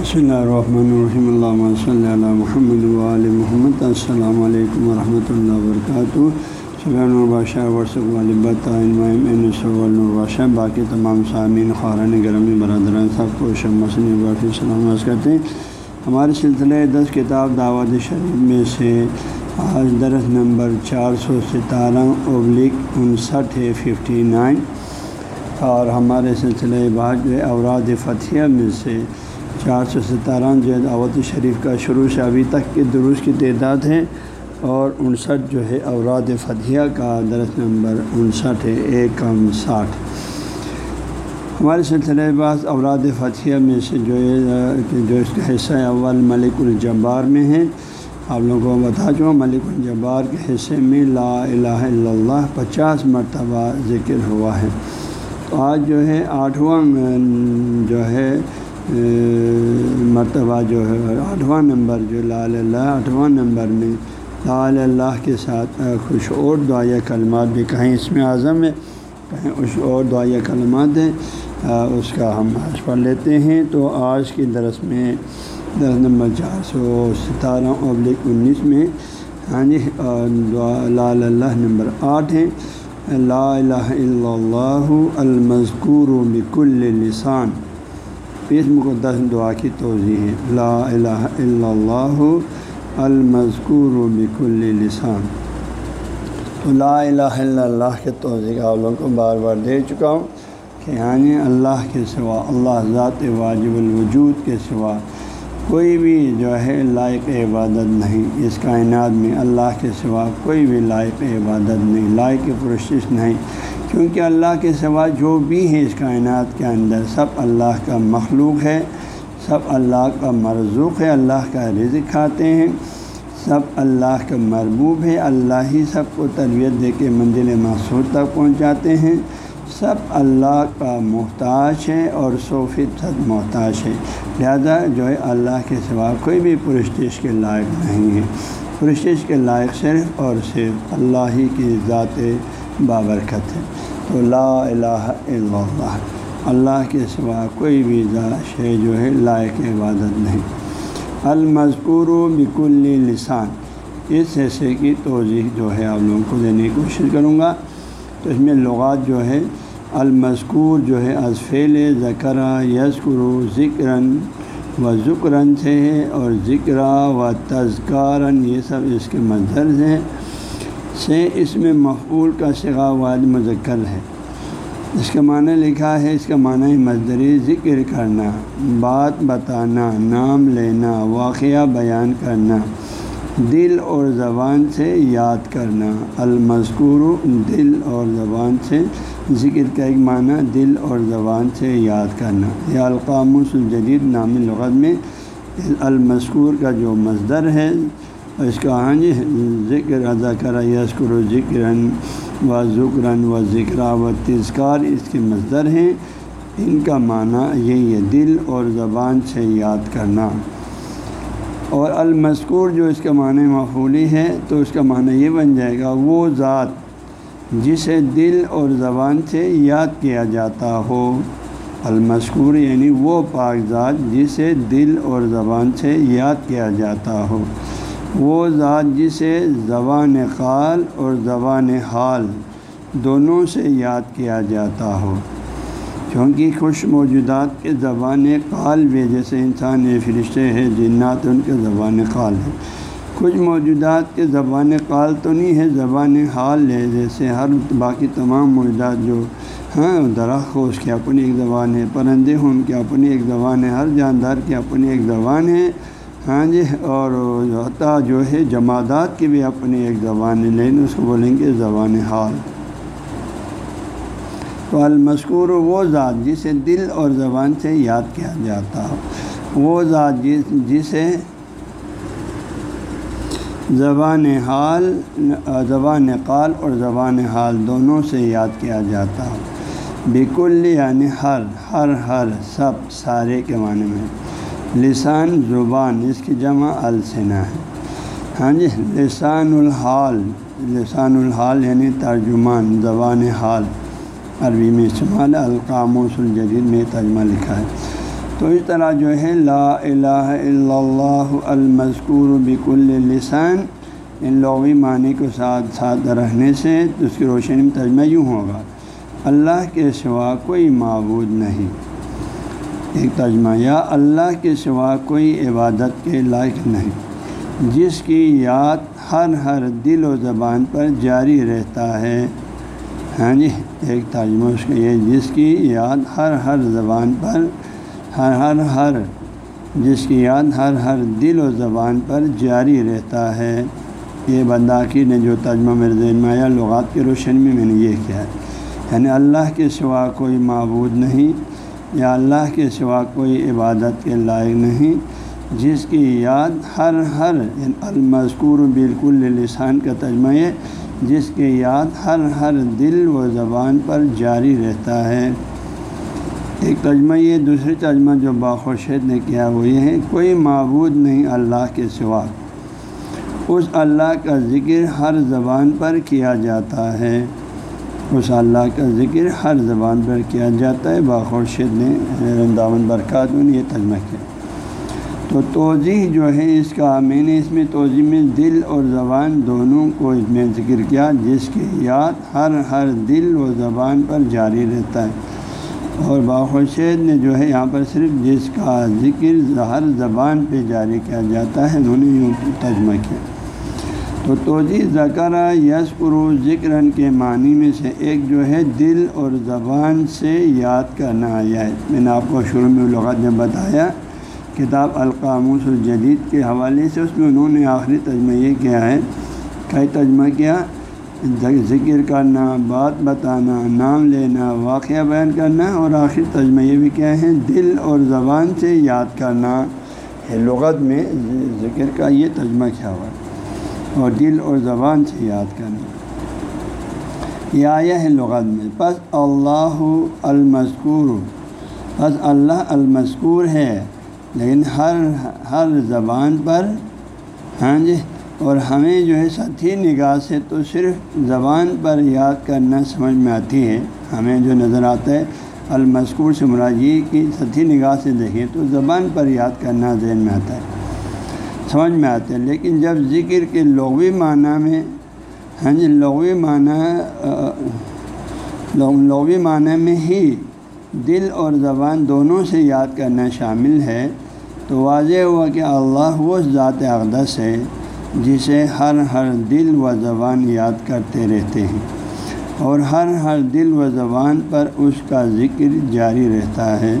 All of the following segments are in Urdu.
بسم اللہ الرحمن الرحیم اللہ صلی اللہ محمد علیہ محمد السلام علیکم ورحمۃ اللہ وبرکاتہ سلان الباشہ ورثب الباشہ باقی تمام سامعین خارن گرمی برادران سب کو شمسن باقی سلام عرض کرتے ہیں ہمارے سلسلے دس کتاب دعوت شریف میں سے آج درس نمبر چار سو ستارہ ابلک انسٹھ ہے ففٹی نائن اور ہمارے سلسلے بعد جو ہے، اوراد فتح میں سے چار سو ستارہ جو ہے دعوت شریف کا شروع سے ابھی تک کے دروس کی تعداد ہے اور انسٹھ جو ہے اوراد فتح کا درس نمبر انسٹھ ہے، ایک کم ساٹھ۔ ہمارے سلسلے بعض اوراد فتح میں سے جو ہے، جو اس کا حصہ اول ملک الجبار میں ہے۔ آپ لوگوں کو بتا چکا ملک الجبار کے حصے میں لا الہ الا اللہ پچاس مرتبہ ذکر ہوا ہے۔ تو آج جو ہے، آٹھواں جو ہے مرتبہ جو ہے، آٹھواں نمبر جو لال اللہ، آٹھواں نمبر میں لال اللہ کے ساتھ کچھ اور دعائیہ کلمات بھی کہیں اس میں اعظم ہے کہیں کچھ اور دعائیہ کلمات ہیں اس کا ہم آج پڑھ لیتے ہیں۔ تو آج کی درس میں، درس نمبر چار سو ستارہ ابلک انیس میں ہاں جی لال اللہ نمبر آٹھ ہیں، لا الہ الا اللہ المذکور بکل لسان۔ اس مقدس دعا کی توضیع ہے۔ لا الہ الا اللہ المذکور بکل لسان۔ تو لا الہ الا اللہ کے توضیع آپ لوگوں کو بار بار دے چکا ہوں کہ یعنی اللہ کے سوا، اللہ ذات واجب الوجود کے سوا کوئی بھی جو ہے لائق عبادت نہیں۔ اس کائنات میں اللہ کے سوا کوئی بھی لائق عبادت نہیں، لائق پرشش نہیں۔ کیونکہ اللہ کے سوا جو بھی ہے اس کائنات کے اندر، سب اللہ کا مخلوق ہے، سب اللہ کا مرزوق ہے، اللہ کا رزق کھاتے ہیں، سب اللہ کا مربوب ہے، اللہ ہی سب کو تربیت دے کے منزل مقصود تک پہنچاتے ہیں۔ سب اللہ کا محتاج ہے اور سو فیصد محتاج ہے۔ لہذا جو ہے اللہ کے سوا کوئی بھی پرستش کے لائق نہیں ہے۔ پرستش کے لائق صرف اور صرف اللہ ہی کی ذات بابرکت ہے۔ تو لا الہ الا اللہ اللہ کے سوا کوئی بھی ذات ہے جو ہے، لائق عبادت نہیں۔ المذکور و بکل لسان، اس حصے کی توضیح جو ہے آپ لوگوں کو دینے کی کوشش کروں گا۔ تو اس میں لغات جو ہے، المذکور جو ہے ازفیل ذکرہ یسکر ذکراً و ذکراً سے ہے، اور ذکر و تذکارن یہ سب اس کے مظہر ہیں۔ سے اس میں مفعول کا سگا واد مذکر ہے۔ اس کا معنی لکھا ہے، اس کا معنی مزدری ذکر کرنا، بات بتانا، نام لینا، واقعہ بیان کرنا، دل اور زبان سے یاد کرنا۔ المذکور دل اور زبان سے ذکر کا ایک معنی، دل اور زبان سے یاد کرنا۔ یا القاموس الجدید نامی لغت میں المذکور کا جو مزدر ہے اس کا ہاں جی ذکر ادا کرا یسکر و ذکراً و ذکراً و ذکر و تذکار اس کے مزدر ہیں۔ ان کا معنی یہی ہے دل اور زبان سے یاد کرنا۔ اور المذکور جو اس کا معنی معفولی ہے تو اس کا معنی یہ بن جائے گا، وہ ذات جسے دل اور زبان سے یاد کیا جاتا ہو۔ المذکور یعنی وہ پاک ذات جسے دل اور زبان سے یاد کیا جاتا ہو۔ وہ ذات جسے زبان قال اور زبان حال دونوں سے یاد کیا جاتا ہو۔ کیونکہ خوش موجودات کے زبان قال بھی جیسے انسان فرشتے ہیں، جنات ان کے زبان قال ہے کچھ موجودات کے زبان قال تو نہیں ہے زبان حال ہے جیسے ہر باقی تمام موجودات جو ہاں درخت ہو، اس کی اپنی ایک زبان ہے، پرندے ہوں، ان کی اپنی ایک زبان ہے، ہر جاندار کی اپنی ایک زبان ہے۔ ہاں جی اور حتیٰ جو ہے جمادات کی بھی اپنی ایک زبان ہے لیکن اس کو بولیں گے زبان حال۔ تو المذکور وہ ذات جسے دل اور زبان سے یاد کیا جاتا ہو۔ وہ ذات جس، جسے زبان حال، زبان قال اور زبان حال دونوں سے یاد کیا جاتا ہو۔ بیکل یعنی ہر ہر ہر، سب، سارے کے معنی میں۔ لسان زبان، اس کی جمع السنا ہے۔ ہاں جی لسان الحال لسان الحال یعنی ترجمان، زبان حال، عربی میں استعمال، القاموس الجدید میں ترجمہ لکھا ہے۔ تو اس طرح جو ہے، لا الہ الا اللہ المذکور بک السان ان لغوی معنی کو ساتھ ساتھ رہنے سے اس کی روشنی میں ترجمہ یوں ہوگا۔ اللہ کے سوا کوئی معبود نہیں۔ ایک ترجمہ، یا اللہ کے سوا کوئی عبادت کے لائق نہیں، جس کی یاد ہر ہر دل و زبان پر جاری رہتا ہے۔ ہاں جی ایک ترجمہ اس کا یہ جس کی یاد ہر ہر زبان پر ہر ہر ہر، جس کی یاد ہر ہر دل و زبان پر جاری رہتا ہے۔ یہ بنداخی نے جو ترجمہ میرے ذہن میں آیا، لغات کی روشنی میں میں نے یہ کیا ہے۔ یعنی اللہ کے سوا کوئی معبود نہیں یا اللہ کے سوا کوئی عبادت کے لائق نہیں، جس کی یاد ہر ہر المذکور بالکل لسان کا ترجمہ ہے، جس کی یاد ہر ہر دل و زبان پر جاری رہتا ہے۔ ایک ترجمہ یہ دوسری ترجمہ جو باخوشید نے کیا وہ یہ ہے، کوئی معبود نہیں اللہ کے سوا۔ اس اللہ کا ذکر ہر زبان پر کیا جاتا ہے۔ اس اللہ کا ذکر ہر زبان پر کیا جاتا ہے باخورشید نے رنداون برکات نے یہ ترجمہ کیا۔ تو توضیح جو ہے اس کا، میں نے اس میں توضیح میں دل اور زبان دونوں کو اس میں ذکر کیا، جس کی یاد ہر ہر دل و زبان پر جاری رہتا ہے۔ اور باخوشید نے جو ہے یہاں پر صرف جس کا ذکر ہر زبان پہ جاری کیا جاتا ہے، انہوں نے یوں ترجمہ کیا۔ تو توجہ ذکر یس قرو ذکر کے معنی میں سے ایک جو ہے دل اور زبان سے یاد کرنا آیا ہے میں نے آپ کو شروع میں لغت جب بتایا کتاب القاموس الجدید کے حوالے سے اس میں انہوں نے آخری ترجمہ یہ کیا ہے کئی ترجمہ کیا ذکر کرنا بات بتانا نام لینا واقعہ بیان کرنا اور آخر تجمہ یہ بھی کیا ہے دل اور زبان سے یاد کرنا ہے لغت میں ذکر کا یہ تجمہ کیا ہوا ہے اور دل اور زبان سے یاد کرنا۔ یہ آیا ہے لغت میں۔ پس اللہ المذکور۔ پس اللہ المذکور ہے، لیکن ہر ہر زبان پر ہاں جی اور ہمیں جو ہے ساتھی نگاہ سے تو صرف زبان پر یاد کرنا سمجھ میں آتی ہے۔ ہمیں جو نظر آتا ہے المذکور سے مراجی کی سطحی نگاہ سے دیکھیں تو زبان پر یاد کرنا ذہن میں آتا ہے۔ سمجھ میں آتا ہے لیکن جب ذکر کے لغوی معنی میں ہاں جی لغوی معنی لغوی معنی میں ہی دل اور زبان دونوں سے یاد کرنا شامل ہے، تو واضح ہوا کہ اللہ وہ ذات اقدس ہے جسے ہر ہر دل و زبان یاد کرتے رہتے ہیں اور ہر ہر دل و زبان پر اس کا ذکر جاری رہتا ہے۔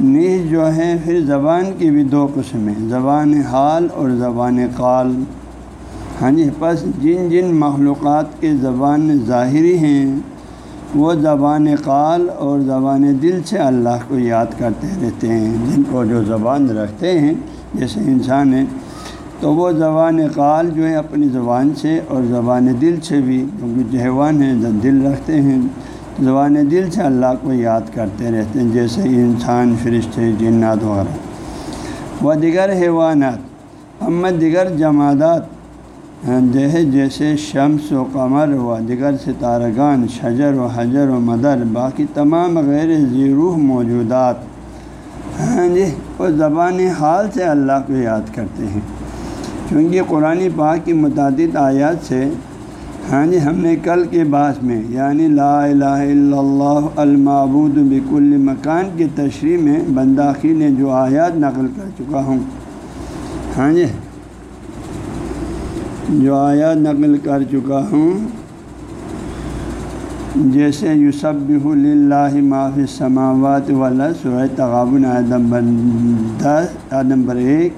نیز جو ہے پھر زبان کی بھی دو قسمیں زبان حال اور زبان قال۔ ہاں جی پس جن جن مخلوقات کے زبان ظاہری ہیں، وہ زبان قال اور زبان دل سے اللہ کو یاد کرتے رہتے ہیں۔ جن کو جو زبان رکھتے ہیں، جیسے انسان ہے تو وہ زبان قال جو ہے، اپنی زبان سے اور زبان دل سے بھی، کیونکہ جہوان ہیں دل رکھتے ہیں زبان دل سے اللہ کو یاد کرتے رہتے ہیں، جیسے انسان، فرشتے، جنات وغیرہ۔ وہ دیگر حیوانات امت دیگر جمادات جو جیسے شمس و قمر و دیگر ستارگان، شجر و حجر و مدر، باقی تمام غیر زیروح موجودات۔ ہاں جی وہ زبان حال سے اللہ کو یاد کرتے ہیں۔ چونکہ قرآن پاک کی متعدد آیات سے ہاں جی ہم نے کل کے بعض میں یعنی لا الہ الا اللہ المعبود بکل مکان کی تشریح میں بنداخی نے جو آیات نقل کر چکا ہوں۔ ہاں جی جو آیات نقل کر چکا ہوں، جیسے یوسب اللہ معافی سماوات والا سورہ تغابن آدم دس آدم بر ایک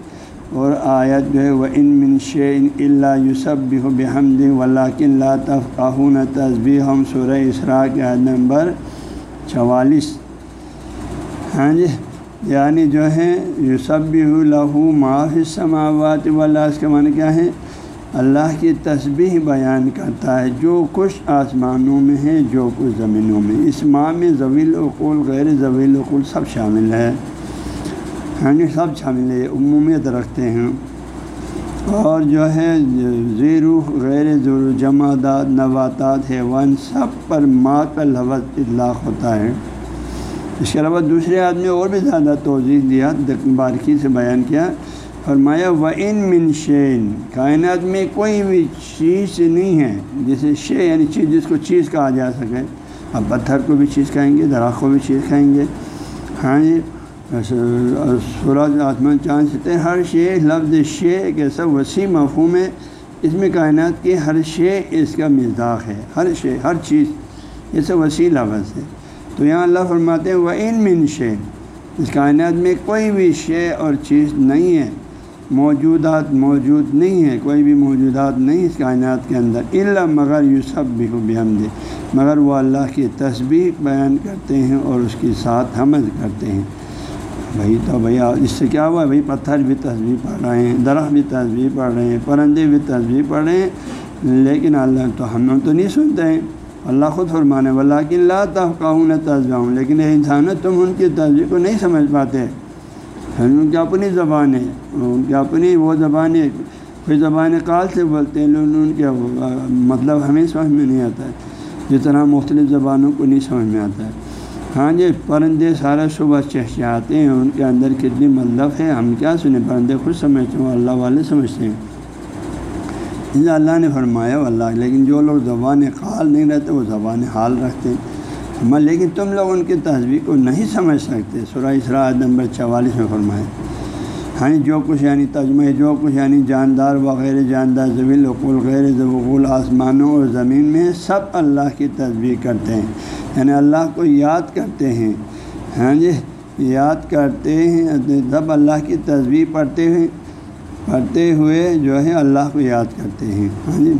اور آیت جو ہے وہ ان منشین اللہ یوسف بہ بحمد ولاکن لا تفقاہون تصبی ہم سورہ اسراء کے عید نمبر چوالیس۔ ہاں جی یعنی جو ہے یوسف لہو معاف سماوات والا اس کے معنی کیا ہے؟ اللہ کی تسبیح بیان کرتا ہے جو کچھ آسمانوں میں ہے، جو کچھ زمینوں میں۔ اس ماہ میں زویل اقول غیر زویل اقول سب شامل ہے۔ ہاں جی سب شامل ہے عمومیت رکھتے ہیں۔ اور جو ہے، زیرو، غیر ضرور جمادات، نباتات، حیوان سب پر ماں کا لفظ اطلاق ہوتا ہے۔ اس کے علاوہ دوسرے آدمی اور بھی زیادہ توضیح دیا باریکی سے بیان کیا۔ فرمایا و ان منشین کائنات میں کوئی بھی چیز نہیں ہے جیسے شے یعنی چیز، جس کو چیز کہا جا سکے۔ اب پتھر کو بھی چیز کہیں گے درخت کو بھی چیز کہیں گے۔ ہاں جی۔ سورج آسمان چاند سے ہر شے، لفظ شے ایک ایسا وسیع مفہوم ہے۔ اس میں کائنات کی ہر شے اس کا مزاق ہے۔ ہر شے، ہر چیز، یہ سب وسیع لفظ ہے۔ تو یہاں اللہ فرماتے ہیں وہ ان من شے۔ اس کائنات میں کوئی بھی شے اور چیز نہیں ہے۔ موجودات موجود نہیں ہے کوئی بھی موجودات نہیں اس کائنات کے اندر۔ اللہ مگر یو سب بھی ہو دے مگر وہ اللہ کی تصویر بیان کرتے ہیں اور اس کی ساتھ حمد کرتے ہیں۔ بھائی، تو بھیا اس سے کیا ہوا بھائی، پتھر بھی تصویر پڑھ رہے ہیں، درخت بھی تصویر پڑھ رہے ہیں، پرندے بھی تصویر پڑھ رہے ہیں، لیکن اللہ، تو ہم تو نہیں سنتے ہیں۔ اللہ خود فرمانے والا کہ اللہ تفقاہ نہ ہوں لیکن انسان، تم ان کی تصویر کو نہیں سمجھ پاتے۔ ان کی اپنی زبان ہے، ان کی اپنی وہ زبان ہے، کوئی زبان کال سے بولتے ہیں ان کے مطلب ہمیں سمجھ میں نہیں آتا ہے۔ جس طرح مختلف زبانوں کو نہیں سمجھ میں آتا ہے۔ ہاں جی پرندے سارا صبح چہچہاتے ہیں، ان کے اندر کتنی مطلب ہے، ہم کیا سنیں؟ پرندے خود سمجھتے ہیں اللہ والے سمجھتے ہیں۔ اللہ نے فرمایا اللہ لیکن جو لوگ زبان قال نہیں رہتے، وہ زبان حال رکھتے ہیں۔ لیکن تم لوگ ان کی تصویر کو نہیں سمجھ سکتے۔ سورہ اسراء نمبر چوالیس میں فرمائے ہاں جو کچھ یعنی تجمہ، جو کچھ یعنی جاندار وغیرہ، جاندار زبیل وقول غیر ضبول آسمانوں اور زمین میں سب اللہ کی تصویر کرتے ہیں۔ یعنی اللہ کو یاد کرتے ہیں۔ ہاں جی یاد کرتے ہیں سب اللہ کی تصویر پڑھتے ہیں، پڑھتے ہوئے جو ہے اللہ کو یاد کرتے ہیں۔ ہاں جی۔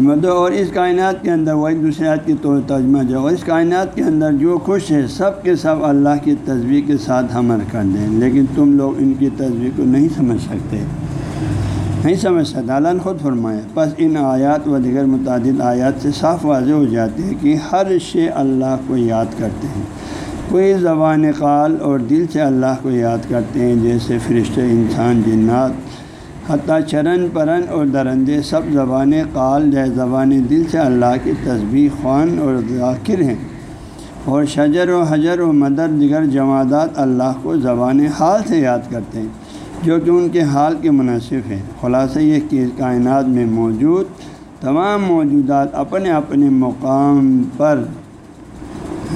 مطلب اور اس کائنات کے اندر وہی دوسرے آج کی تو ترجمہ جو اس کائنات کے اندر جو خوش ہے سب کے سب اللہ کی تصویر کے ساتھ حمل کر دیں۔ لیکن تم لوگ ان کی تصویر کو نہیں سمجھ سکتے۔ نہیں سمجھ سکتے۔ اللہ نے خود فرمایا بس ان آیات و دیگر متعدد آیات سے صاف واضح ہو جاتی ہے کہ ہر شے اللہ کو یاد کرتے ہیں۔ کوئی زبان قال اور دل سے اللہ کو یاد کرتے ہیں، جیسے فرشتے، انسان، جنات حتیٰ چرن پرن اور درندے سب زبان قال جائے زبان دل سے اللہ کی تصویر خوان اور ذاکر ہیں۔ اور شجر و حجر و مدر دیگر جمادات اللہ کو زبان حال سے یاد کرتے ہیں، جو کہ ان کے حال کے مناسب ہے خلاصہ، یہ کہ کائنات میں موجود تمام موجودات اپنے اپنے مقام پر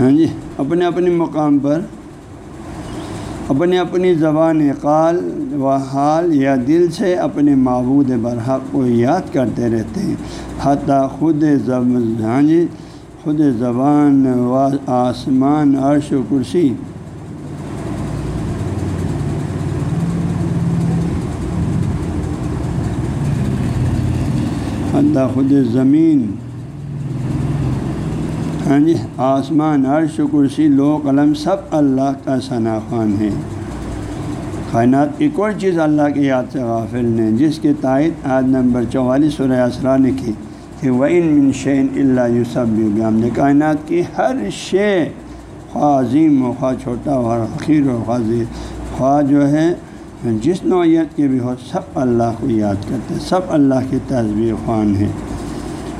ہاں جی اپنے اپنے مقام پر اپنی اپنی زبان قال و حال یا دل سے اپنے معبود برحق کو یاد کرتے رہتے ہیں۔ حتیٰ خود ہاں جی خود زبان و آسمان، عرش و کرسی۔ حتیٰ خود زمین ہاں جی آسمان، عرش و کرسی لو قلم، سب اللہ کا ثنا خوان ہے کائنات ایک اور چیز اللہ کی یاد سے غافل نے جس کے تائید آج نمبر چوالیس سورہ اسرا نے کی کہ وہ ان منشین اللہ یوسف ہم نے کائنات کی ہر شے خواہ عظیم و خواہ چھوٹا و حقیر و خواہ خواہ جو ہے، جس نوعیت کے بھی ہو، سب اللہ کو یاد کرتے سب اللہ کی تصویر خوان ہے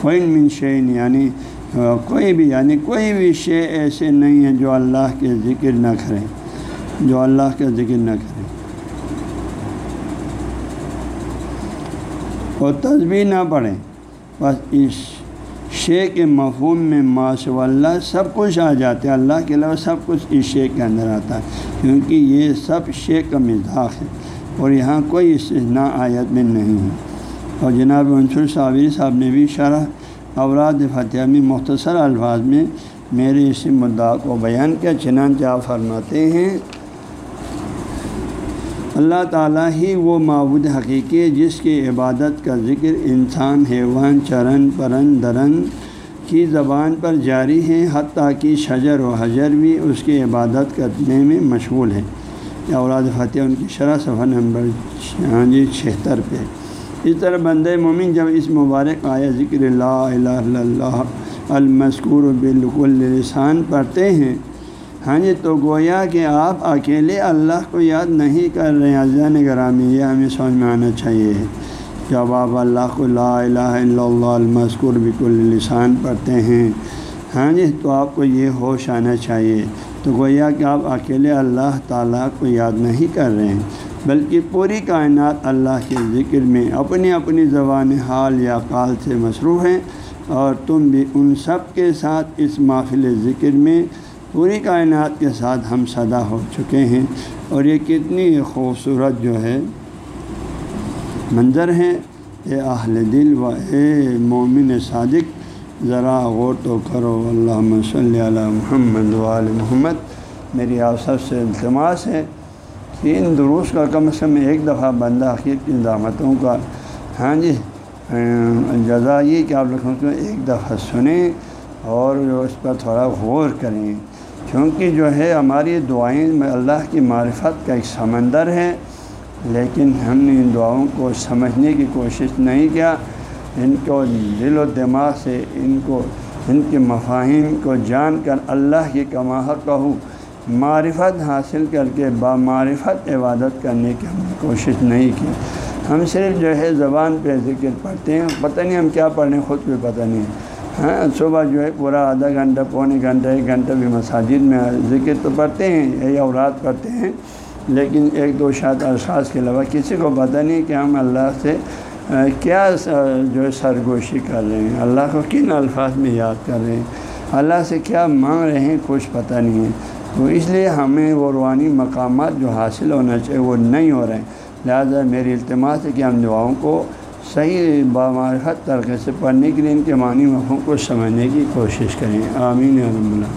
وہ ان منشین یعنی کوئی بھی یعنی کوئی بھی شے ایسے نہیں ہے جو اللہ کے ذکر نہ کرے، جو اللہ کا ذکر نہ کرے۔ اور تصویر نہ پڑھیں، بس اس شے کے مفہوم میں ماشاء اللہ سب کچھ آ جاتے ہیں اللہ کے علاوہ سب کچھ اس شے کے اندر آتا ہے، کیونکہ یہ سب شے کا مزاح ہے۔ اور یہاں کوئی استثناء آیت میں نہیں ہے۔ اور جناب عنصر صابری صاحب نے بھی شرح اوراد فتح میں مختصر الفاظ میں میرے اس مدعا کو بیان کیا، چنانچہ آپ فرماتے ہیں، اللہ تعالیٰ ہی وہ معبود حقیقی جس کی عبادت کا ذکر انسان، حیوان، چرن، پرن، درن کی زبان پر جاری ہے، حتیٰ کہ شجر و حجر بھی اس کی عبادت کرنے میں مشغول ہے اوراد فتح ان کی شرح صفحہ نمبر ہاں جی چھہتر پہ۔ اس طرح بندہ مومن جب اس مبارک آیا ذکر اللہ الہ اللہ المذکور بالکل لسان پڑھتے ہیں۔ ہاں جی تو گویا کہ آپ اکیلے اللہ کو یاد نہیں کر رہے ہیں۔ عزین گرامی، یہ ہمیں سمجھ میں آنا چاہیے۔ جب آپ اللہ کو لا الہ الا اللہ المذکور بکل لسان پڑھتے ہیں ہاں جی تو آپ کو یہ ہوش آنا چاہیے۔ تو گویا کہ آپ اکیلے اللہ تعالیٰ کو یاد نہیں کر رہے ہیں۔ بلکہ پوری کائنات اللہ کے ذکر میں اپنی اپنی زبان حال یا قال سے مصروف ہیں اور تم بھی ان سب کے ساتھ اس محفل ذکر میں پوری کائنات کے ساتھ ہم صدا ہو چکے ہیں اور یہ کتنی خوبصورت جو ہے منظر ہے۔ اے اہل دل و اے مومن صادق، ذرا غور تو کرو۔ اللہ صلی علی محمد وال محمد۔ میری آپ سب سے التماس ہے۔ کہ ان دروس کا کم از کم ایک دفعہ بندہ آخر کی دعوتوں کا ہاں جی جزا یہ کہ آپ لوگوں کو ایک دفعہ سنیں اور اس پر تھوڑا غور کریں۔ کیونکہ جو ہے ہماری دعائیں میں اللہ کی معرفت کا ایک سمندر ہے، لیکن ہم نے ان دعاؤں کو سمجھنے کی کوشش نہیں کیا۔ ان کو دل و دماغ سے، ان کو، ان کے مفاہیم کو جان کر اللہ کی کماح کہوں۔ معرفت حاصل کر کے بامعرفت عبادت کرنے کی ہم نے کوشش نہیں کی۔ ہم صرف جو ہے زبان پہ ذکر پڑھتے ہیں، پتہ نہیں ہم کیا پڑھ رہے ہیں، خود بھی پتہ نہیں۔ ہاں صبح جو ہے پورا آدھا گھنٹہ، پونے گھنٹہ، ایک گھنٹہ بھی مساجد میں ذکر تو پڑھتے ہیں، یہی اورات پڑھتے ہیں۔ لیکن ایک دو شاید اشخاص کے علاوہ کسی کو پتہ نہیں کہ ہم اللہ سے کیا جو ہے سرگوشی کر رہے ہیں۔ اللہ کو کن الفاظ میں یاد کر رہے ہیں؟ اللہ سے کیا مانگ رہے ہیں؟ کچھ پتہ نہیں ہے۔ تو اس لیے ہمیں وہ روحانی مقامات جو حاصل ہونا چاہیے وہ نہیں ہو رہے ہیں۔ لہٰذا میری التماس ہے کہ ہم دعاؤں کو صحیح بامارفت طریقے سے پڑھنے کے لیے ان کے معنی مفہوم کو سمجھنے کی کوشش کریں۔ آمین الحمد اللہ